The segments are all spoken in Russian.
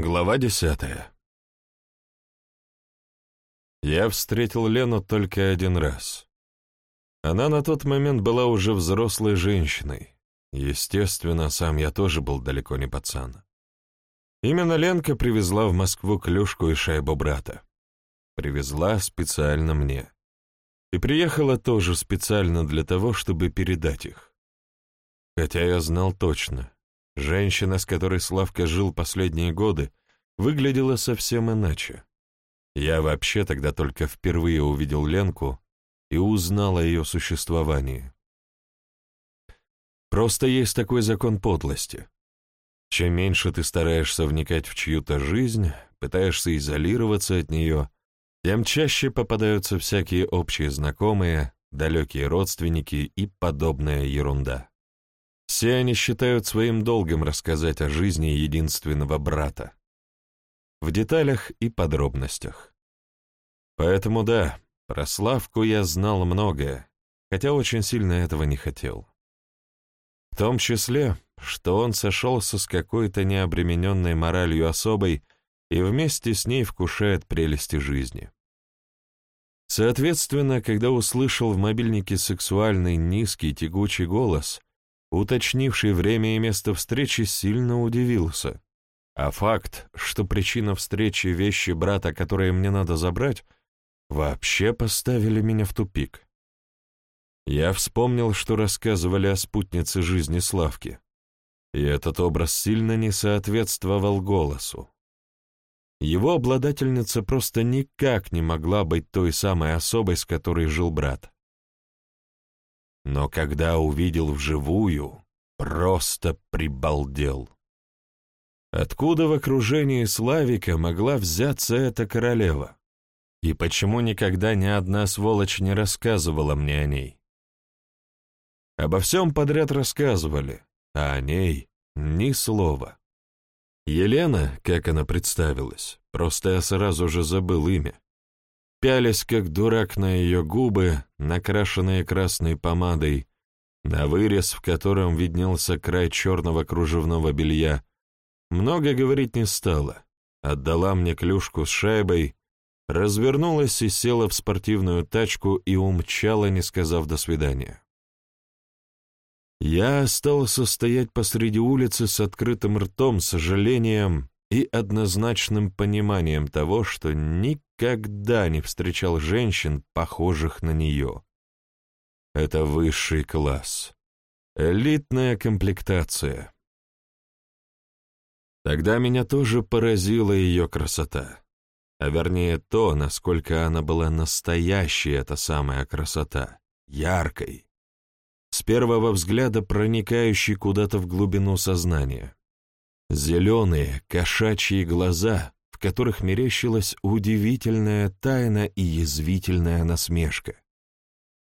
Глава десятая. Я встретил Лену только один раз. Она на тот момент была уже взрослой женщиной. Естественно, сам я тоже был далеко не пацан. Именно Ленка привезла в Москву клюшку и шайбу брата. Привезла специально мне. И приехала тоже специально для того, чтобы передать их. Хотя я знал точно, женщина, с которой Славка жил последние годы, выглядела совсем иначе. Я вообще тогда только впервые увидел Ленку и узнал о ее существовании. Просто есть такой закон подлости. Чем меньше ты стараешься вникать в чью-то жизнь, пытаешься изолироваться от нее, тем чаще попадаются всякие общие знакомые, далекие родственники и подобная ерунда. Все они считают своим долгом рассказать о жизни единственного брата. В деталях и подробностях. Поэтому да, про Славку я знал многое, хотя очень сильно этого не хотел. В том числе, что он сошелся с какой-то необремененной моралью особой и вместе с ней вкушает прелести жизни. Соответственно, когда услышал в мобильнике сексуальный низкий тягучий голос, уточнивший время и место встречи, сильно удивился. А факт, что причина встречи — вещи брата, которые мне надо забрать — вообще поставили меня в тупик. Я вспомнил, что рассказывали о спутнице жизни Славки, и этот образ сильно не соответствовал голосу. Его обладательница просто никак не могла быть той самой особой, с которой жил брат. Но когда увидел вживую, просто прибалдел. Откуда в окружении Славика могла взяться эта королева? И почему никогда ни одна сволочь не рассказывала мне о ней? Обо всем подряд рассказывали, а о ней ни слова. Елена, как она представилась, просто я сразу же забыл имя. Пялись, как дурак на ее губы, накрашенные красной помадой, на вырез, в котором виднелся край черного кружевного белья, много говорить не стала, отдала мне клюшку с шайбой, развернулась и села в спортивную тачку и умчала, не сказав «до свидания». Я остался стоять посреди улицы с открытым ртом, сожалением и однозначным пониманием того, что никогда не встречал женщин, похожих на нее. Это высший класс, элитная комплектация. Тогда меня тоже поразила ее красота а вернее то, насколько она была настоящей, эта самая красота, яркой, с первого взгляда проникающей куда-то в глубину сознания. Зеленые, кошачьи глаза, в которых мерещилась удивительная тайна и язвительная насмешка.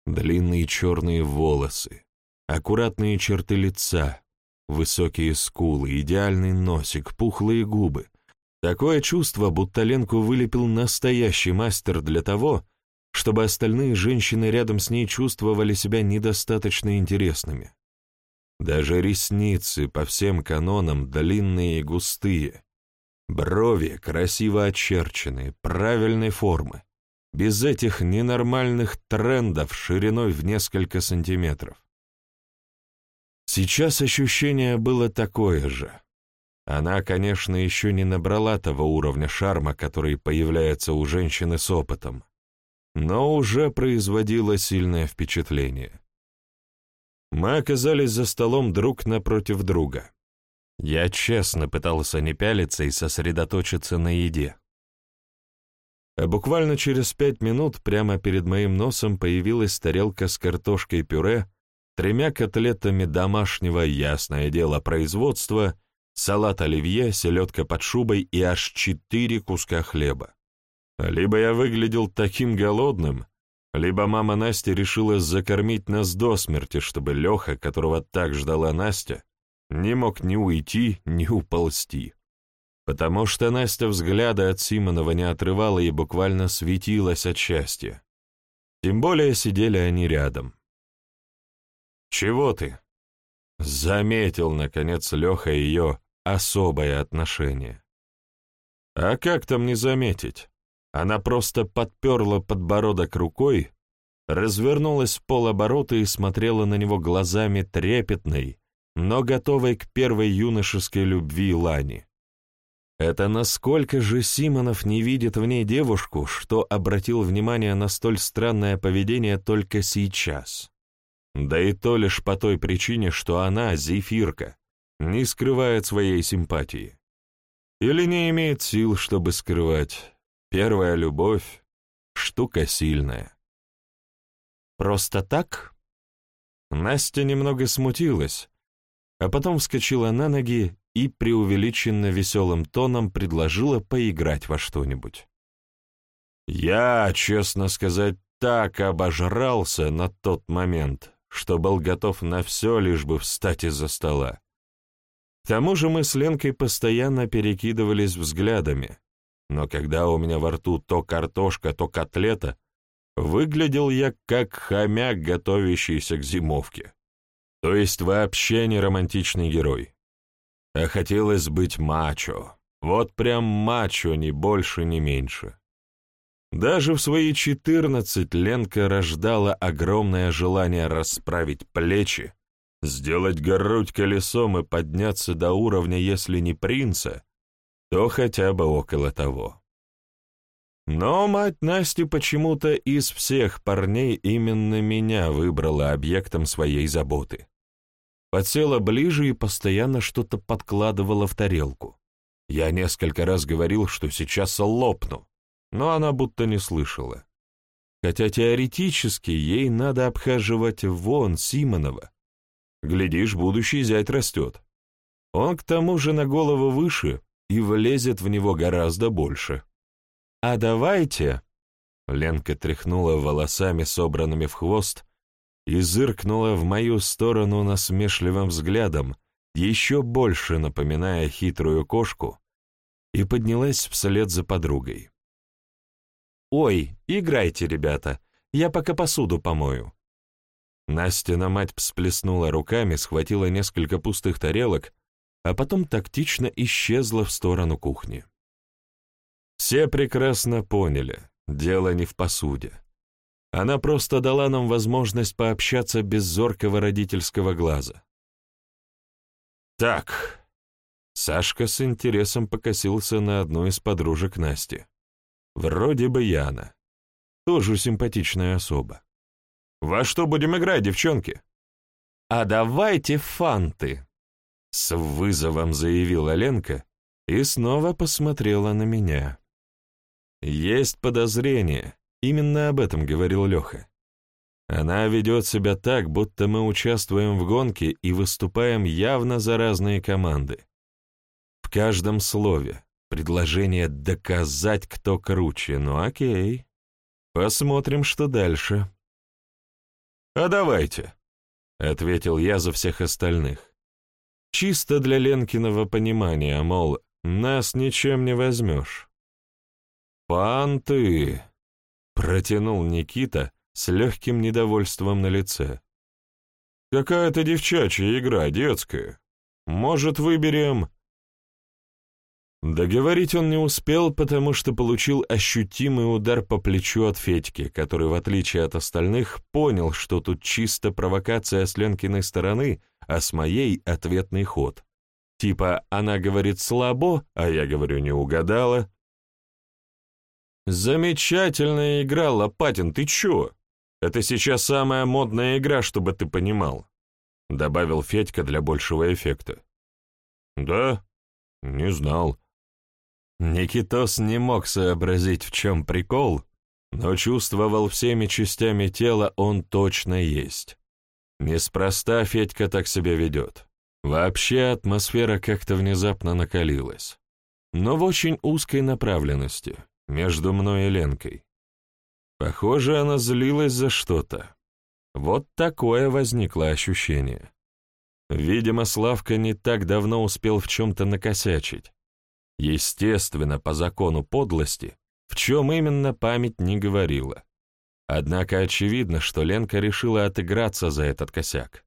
Длинные черные волосы, аккуратные черты лица, высокие скулы, идеальный носик, пухлые губы, Такое чувство, будто Ленку вылепил настоящий мастер для того, чтобы остальные женщины рядом с ней чувствовали себя недостаточно интересными. Даже ресницы по всем канонам длинные и густые, брови красиво очерченные, правильной формы, без этих ненормальных трендов шириной в несколько сантиметров. Сейчас ощущение было такое же — она, конечно, еще не набрала того уровня шарма, который появляется у женщины с опытом, но уже производила сильное впечатление. Мы оказались за столом друг напротив друга. Я честно пытался не пялиться и сосредоточиться на еде. А буквально через пять минут прямо перед моим носом появилась тарелка с картошкой-пюре, тремя котлетами домашнего, ясное дело, производства салат оливье, селедка под шубой и аж четыре куска хлеба. Либо я выглядел таким голодным, либо мама Настя решила закормить нас до смерти, чтобы Леха, которого так ждала Настя, не мог ни уйти, ни уползти. Потому что Настя взгляда от Симонова не отрывала и буквально светилась от счастья. Тем более сидели они рядом. «Чего ты?» Заметил, наконец, Леха ее особое отношение. А как там не заметить? Она просто подперла подбородок рукой, развернулась в полоборота и смотрела на него глазами трепетной, но готовой к первой юношеской любви Лани. Это насколько же Симонов не видит в ней девушку, что обратил внимание на столь странное поведение только сейчас. Да и то лишь по той причине, что она, зефирка, не скрывает своей симпатии. Или не имеет сил, чтобы скрывать. Первая любовь — штука сильная. Просто так? Настя немного смутилась, а потом вскочила на ноги и преувеличенно веселым тоном предложила поиграть во что-нибудь. Я, честно сказать, так обожрался на тот момент, что был готов на все, лишь бы встать из-за стола. К тому же мы с Ленкой постоянно перекидывались взглядами, но когда у меня во рту то картошка, то котлета, выглядел я как хомяк, готовящийся к зимовке. То есть вообще не романтичный герой. А хотелось быть мачо. Вот прям мачо, ни больше, ни меньше. Даже в свои четырнадцать Ленка рождала огромное желание расправить плечи, сделать грудь колесом и подняться до уровня, если не принца, то хотя бы около того. Но мать Насти почему-то из всех парней именно меня выбрала объектом своей заботы подсела ближе и постоянно что-то подкладывала в тарелку. Я несколько раз говорил, что сейчас лопну, но она будто не слышала. Хотя теоретически ей надо обхаживать вон Симонова. Глядишь, будущий зять растет. Он к тому же на голову выше и влезет в него гораздо больше. «А давайте...» Ленка тряхнула волосами, собранными в хвост, и зыркнула в мою сторону насмешливым взглядом, еще больше напоминая хитрую кошку, и поднялась вслед за подругой. «Ой, играйте, ребята, я пока посуду помою». Настя мать всплеснула руками, схватила несколько пустых тарелок, а потом тактично исчезла в сторону кухни. Все прекрасно поняли, дело не в посуде. Она просто дала нам возможность пообщаться без зоркого родительского глаза. «Так», — Сашка с интересом покосился на одну из подружек Насти. «Вроде бы Яна. Тоже симпатичная особа. Во что будем играть, девчонки?» «А давайте фанты», — с вызовом заявила Ленка и снова посмотрела на меня. «Есть подозрение, Именно об этом говорил Леха. Она ведет себя так, будто мы участвуем в гонке и выступаем явно за разные команды. В каждом слове предложение доказать, кто круче. Ну окей. Посмотрим, что дальше. «А давайте», — ответил я за всех остальных. Чисто для Ленкиного понимания, мол, нас ничем не возьмешь. «Панты», Протянул Никита с легким недовольством на лице. «Какая-то девчачья игра, детская. Может, выберем...» Договорить он не успел, потому что получил ощутимый удар по плечу от Федьки, который, в отличие от остальных, понял, что тут чисто провокация с Ленкиной стороны, а с моей — ответный ход. Типа, она говорит слабо, а я говорю не угадала, «Замечательная игра, Лопатин, ты чё? Это сейчас самая модная игра, чтобы ты понимал», — добавил Федька для большего эффекта. «Да? Не знал». Никитос не мог сообразить, в чем прикол, но чувствовал всеми частями тела он точно есть. Неспроста Федька так себя ведет. Вообще атмосфера как-то внезапно накалилась, но в очень узкой направленности между мной и Ленкой. Похоже, она злилась за что-то. Вот такое возникло ощущение. Видимо, Славка не так давно успел в чем-то накосячить. Естественно, по закону подлости, в чем именно память не говорила. Однако очевидно, что Ленка решила отыграться за этот косяк.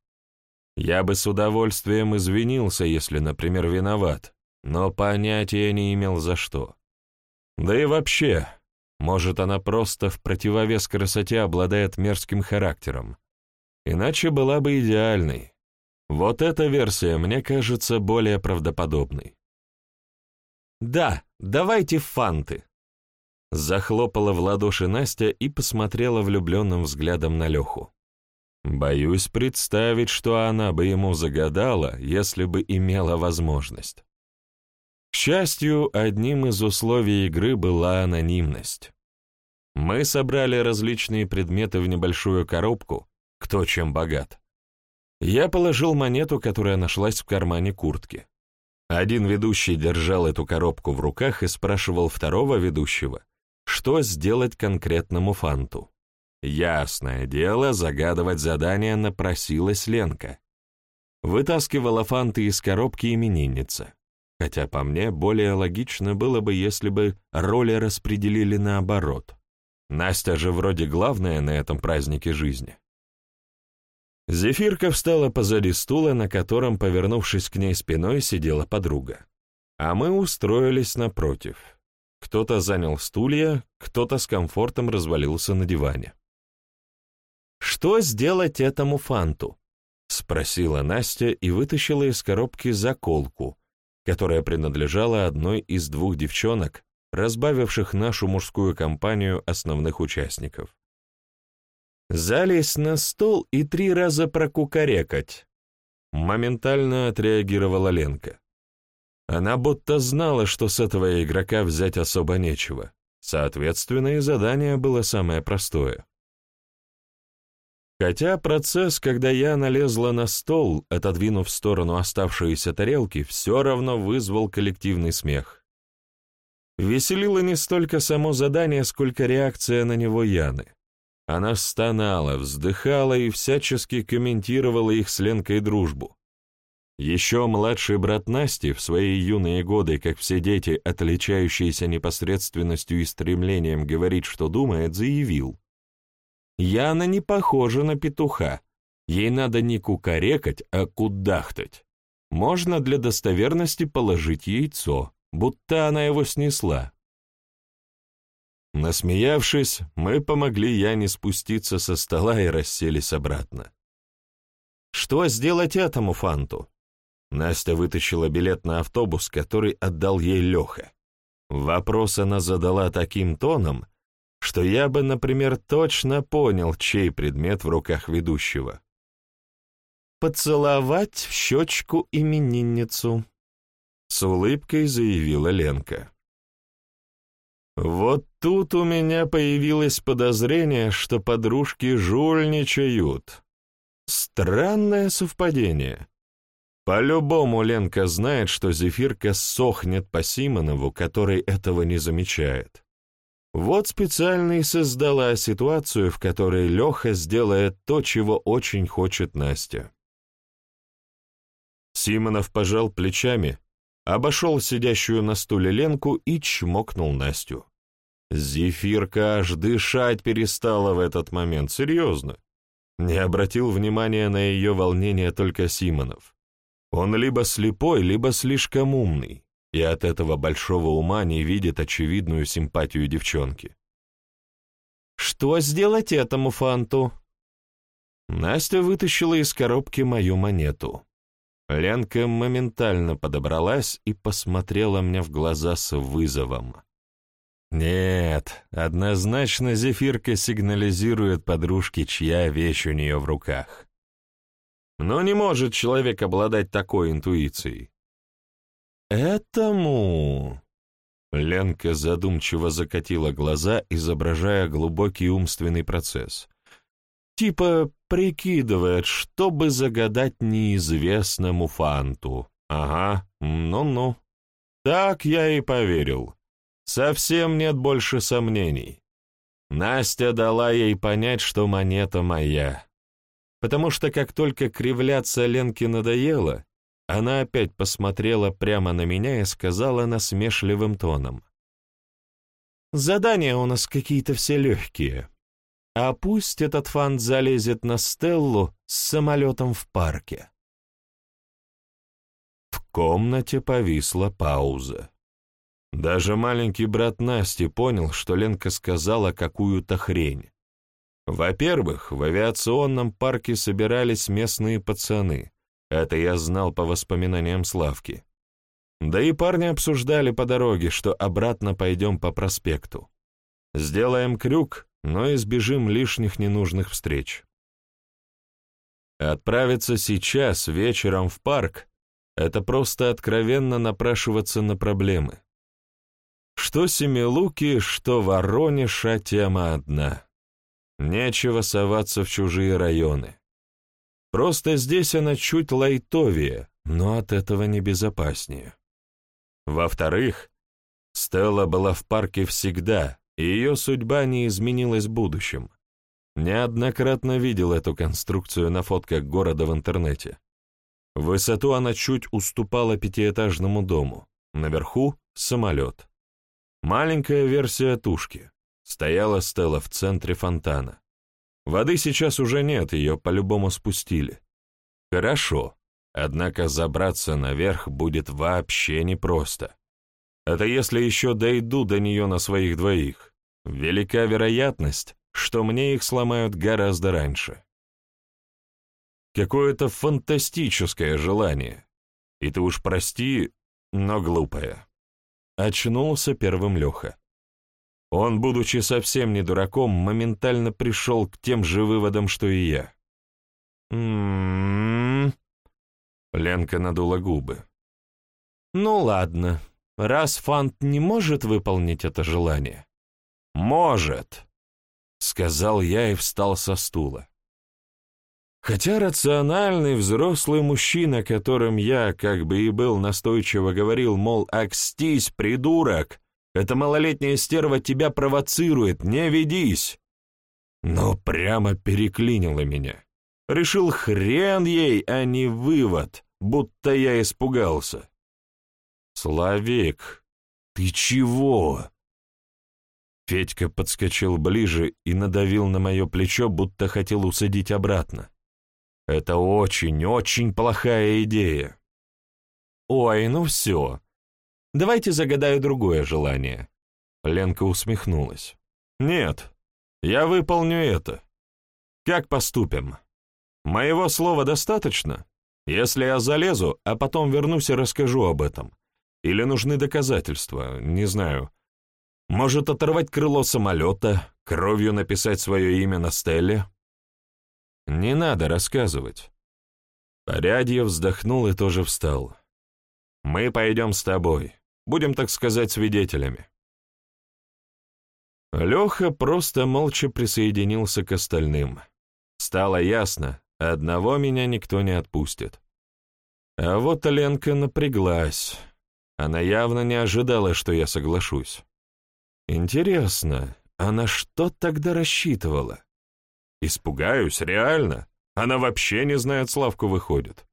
Я бы с удовольствием извинился, если, например, виноват, но понятия не имел за что. Да и вообще, может, она просто в противовес красоте обладает мерзким характером. Иначе была бы идеальной. Вот эта версия мне кажется более правдоподобной. «Да, давайте фанты!» Захлопала в ладоши Настя и посмотрела влюбленным взглядом на Леху. Боюсь представить, что она бы ему загадала, если бы имела возможность. К счастью, одним из условий игры была анонимность. Мы собрали различные предметы в небольшую коробку, кто чем богат. Я положил монету, которая нашлась в кармане куртки. Один ведущий держал эту коробку в руках и спрашивал второго ведущего, что сделать конкретному фанту. Ясное дело, загадывать задание напросилась Ленка. Вытаскивала фанты из коробки именинница. Хотя, по мне, более логично было бы, если бы роли распределили наоборот. Настя же вроде главная на этом празднике жизни. Зефирка встала позади стула, на котором, повернувшись к ней спиной, сидела подруга. А мы устроились напротив. Кто-то занял стулья, кто-то с комфортом развалился на диване. «Что сделать этому фанту?» — спросила Настя и вытащила из коробки заколку, которая принадлежала одной из двух девчонок, разбавивших нашу мужскую компанию основных участников. «Залезть на стол и три раза прокукарекать», — моментально отреагировала Ленка. Она будто знала, что с этого игрока взять особо нечего. Соответственно, и задание было самое простое. Хотя процесс, когда я налезла на стол, отодвинув в сторону оставшиеся тарелки, все равно вызвал коллективный смех. Веселило не столько само задание, сколько реакция на него Яны. Она стонала, вздыхала и всячески комментировала их с Ленкой дружбу. Еще младший брат Насти в свои юные годы, как все дети, отличающиеся непосредственностью и стремлением говорить, что думает, заявил. «Яна не похожа на петуха. Ей надо не кукарекать, а кудахтать. Можно для достоверности положить яйцо, будто она его снесла, Насмеявшись, мы помогли Яне спуститься со стола и расселись обратно. «Что сделать этому фанту?» Настя вытащила билет на автобус, который отдал ей Леха. Вопрос она задала таким тоном, что я бы, например, точно понял, чей предмет в руках ведущего. «Поцеловать в щечку именинницу», — с улыбкой заявила Ленка. Вот тут у меня появилось подозрение, что подружки жульничают. Странное совпадение. По-любому Ленка знает, что Зефирка сохнет по Симонову, который этого не замечает. Вот специально и создала ситуацию, в которой Леха сделает то, чего очень хочет Настя. Симонов пожал плечами, обошел сидящую на стуле Ленку и чмокнул Настю. Зефирка аж дышать перестала в этот момент, серьезно. Не обратил внимания на ее волнение только Симонов. Он либо слепой, либо слишком умный, и от этого большого ума не видит очевидную симпатию девчонки. «Что сделать этому фанту?» Настя вытащила из коробки мою монету. Ленка моментально подобралась и посмотрела мне в глаза с вызовом. Нет, однозначно зефирка сигнализирует подружке, чья вещь у нее в руках. Но не может человек обладать такой интуицией. «Этому...» Ленка задумчиво закатила глаза, изображая глубокий умственный процесс. Типа прикидывает, чтобы загадать неизвестному фанту. Ага, ну-ну. Так я и поверил. Совсем нет больше сомнений. Настя дала ей понять, что монета моя. Потому что как только кривляться Ленке надоело, она опять посмотрела прямо на меня и сказала насмешливым тоном. «Задания у нас какие-то все легкие. А пусть этот фант залезет на Стеллу с самолетом в парке. В комнате повисла пауза. Даже маленький брат Насти понял, что Ленка сказала какую-то хрень. Во-первых, в авиационном парке собирались местные пацаны. Это я знал по воспоминаниям Славки. Да и парни обсуждали по дороге, что обратно пойдем по проспекту. Сделаем крюк, но избежим лишних ненужных встреч. Отправиться сейчас, вечером в парк, это просто откровенно напрашиваться на проблемы. Что Семилуки, что Воронеж, а тема одна. Нечего соваться в чужие районы. Просто здесь она чуть лайтовее, но от этого не безопаснее. Во-вторых, Стелла была в парке всегда, и ее судьба не изменилась в будущем. Неоднократно видел эту конструкцию на фотках города в интернете. Высоту она чуть уступала пятиэтажному дому, наверху — самолет. Маленькая версия тушки. Стояла Стелла в центре фонтана. Воды сейчас уже нет, ее по-любому спустили. Хорошо, Однако забраться наверх будет вообще непросто. Это если еще дойду до нее на своих двоих. Велика вероятность, что мне их сломают гораздо раньше. Какое-то фантастическое желание. И ты уж прости, но глупое. Очнулся первым Леха. Он, будучи совсем не дураком, моментально пришел к тем же выводам, что и я. «М-м-м», Ленка надула губы. «Ну ладно, раз Фант не может выполнить это желание». «Может», — сказал я и встал со стула. Хотя рациональный взрослый мужчина, которым я, как бы и был настойчиво говорил, мол, «Акстись, придурок! Эта малолетняя стерва тебя провоцирует, не ведись!» Но прямо переклинило меня. Решил хрен ей, а не вывод будто я испугался. «Славик, ты чего?» Федька подскочил ближе и надавил на мое плечо, будто хотел усадить обратно. «Это очень-очень плохая идея». «Ой, ну все. Давайте загадаю другое желание». Ленка усмехнулась. «Нет, я выполню это. Как поступим? Моего слова достаточно?» Если я залезу, а потом вернусь и расскажу об этом. Или нужны доказательства, не знаю. Может, оторвать крыло самолета, кровью написать свое имя на стеле? Не надо рассказывать. Порядье вздохнул и тоже встал. Мы пойдем с тобой. Будем, так сказать, свидетелями. Леха просто молча присоединился к остальным. Стало ясно, Одного меня никто не отпустит. А вот Ленка напряглась. Она явно не ожидала, что я соглашусь. Интересно, она что тогда рассчитывала? Испугаюсь, реально. Она вообще не знает Славку, выходит.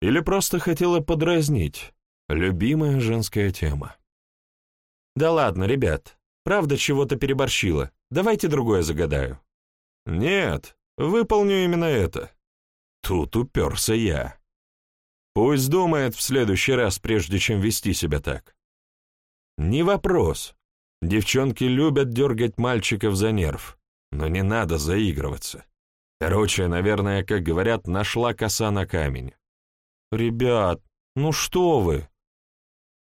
Или просто хотела подразнить. Любимая женская тема. Да ладно, ребят, правда чего-то переборщила. Давайте другое загадаю. Нет, выполню именно это. Тут уперся я. Пусть думает в следующий раз, прежде чем вести себя так. Не вопрос. Девчонки любят дергать мальчиков за нерв, но не надо заигрываться. Короче, наверное, как говорят, нашла коса на камень. «Ребят, ну что вы?»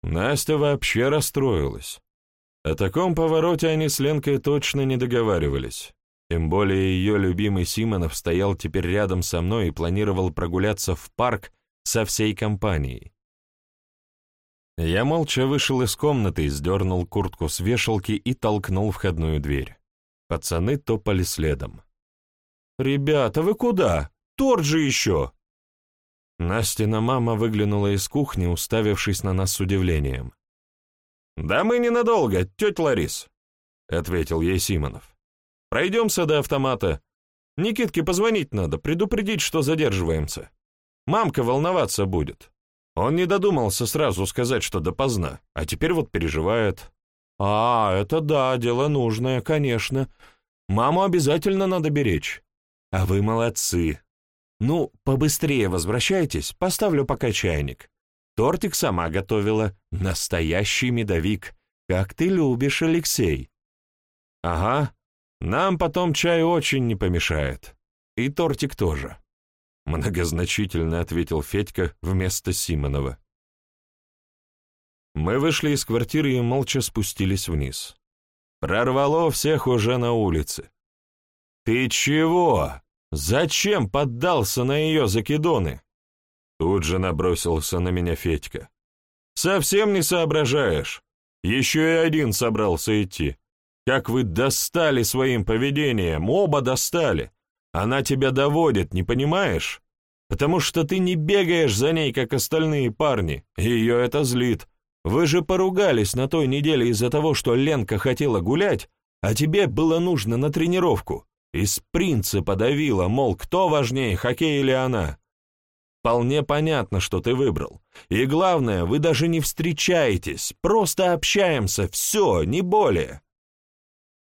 Настя вообще расстроилась. О таком повороте они с Ленкой точно не договаривались. Тем более ее любимый Симонов стоял теперь рядом со мной и планировал прогуляться в парк со всей компанией. Я молча вышел из комнаты, сдернул куртку с вешалки и толкнул входную дверь. Пацаны топали следом. «Ребята, вы куда? Торт же еще!» Настина мама выглянула из кухни, уставившись на нас с удивлением. «Да мы ненадолго, тетя Ларис», — ответил ей Симонов. Пройдемся до автомата. Никитке позвонить надо, предупредить, что задерживаемся. Мамка волноваться будет. Он не додумался сразу сказать, что допоздна, а теперь вот переживает. А, это да, дело нужное, конечно. Маму обязательно надо беречь. А вы молодцы. Ну, побыстрее возвращайтесь, поставлю пока чайник. Тортик сама готовила, настоящий медовик. как ты любишь, Алексей». «Ага, нам потом чай очень не помешает. И тортик тоже», — многозначительно ответил Федька вместо Симонова. Мы вышли из квартиры и молча спустились вниз. Прорвало всех уже на улице. «Ты чего? Зачем поддался на ее закидоны?» Тут же набросился на меня Федька. «Совсем не соображаешь. Еще и один собрался идти. Как вы достали своим поведением, оба достали. Она тебя доводит, не понимаешь? Потому что ты не бегаешь за ней, как остальные парни, ее это злит. Вы же поругались на той неделе из-за того, что Ленка хотела гулять, а тебе было нужно на тренировку. Из принципа давила, мол, кто важнее, хоккей или она. Вполне понятно, что ты выбрал. И главное, вы даже не встречаетесь, просто общаемся, все, не более.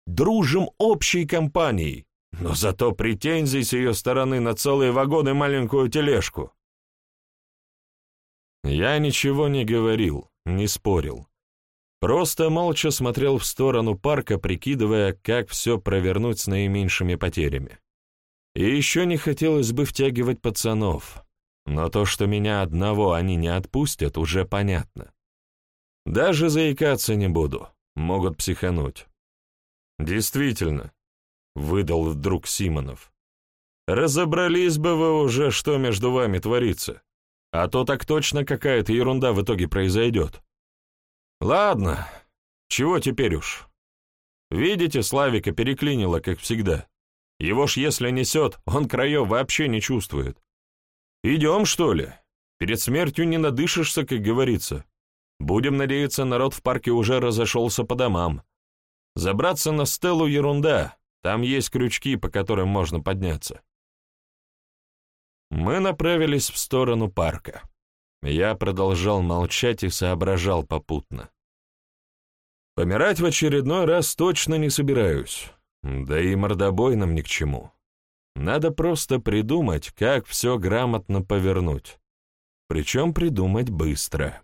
Дружим общей компанией, но зато претензий с ее стороны на целые вагоны маленькую тележку. Я ничего не говорил, не спорил. Просто молча смотрел в сторону парка, прикидывая, как все провернуть с наименьшими потерями. И еще не хотелось бы втягивать пацанов. Но то, что меня одного они не отпустят, уже понятно. Даже заикаться не буду, могут психануть. Действительно, выдал вдруг Симонов. Разобрались бы вы уже, что между вами творится. А то так точно какая-то ерунда в итоге произойдет. Ладно, чего теперь уж? Видите, Славика переклинило, как всегда. Его ж если несет, он краев вообще не чувствует. «Идем, что ли? Перед смертью не надышишься, как говорится. Будем надеяться, народ в парке уже разошелся по домам. Забраться на стелу — ерунда, там есть крючки, по которым можно подняться». Мы направились в сторону парка. Я продолжал молчать и соображал попутно. Помирать в очередной раз точно не собираюсь, да и мордобой нам ни к чему. Надо просто придумать, как все грамотно повернуть. Причем придумать быстро.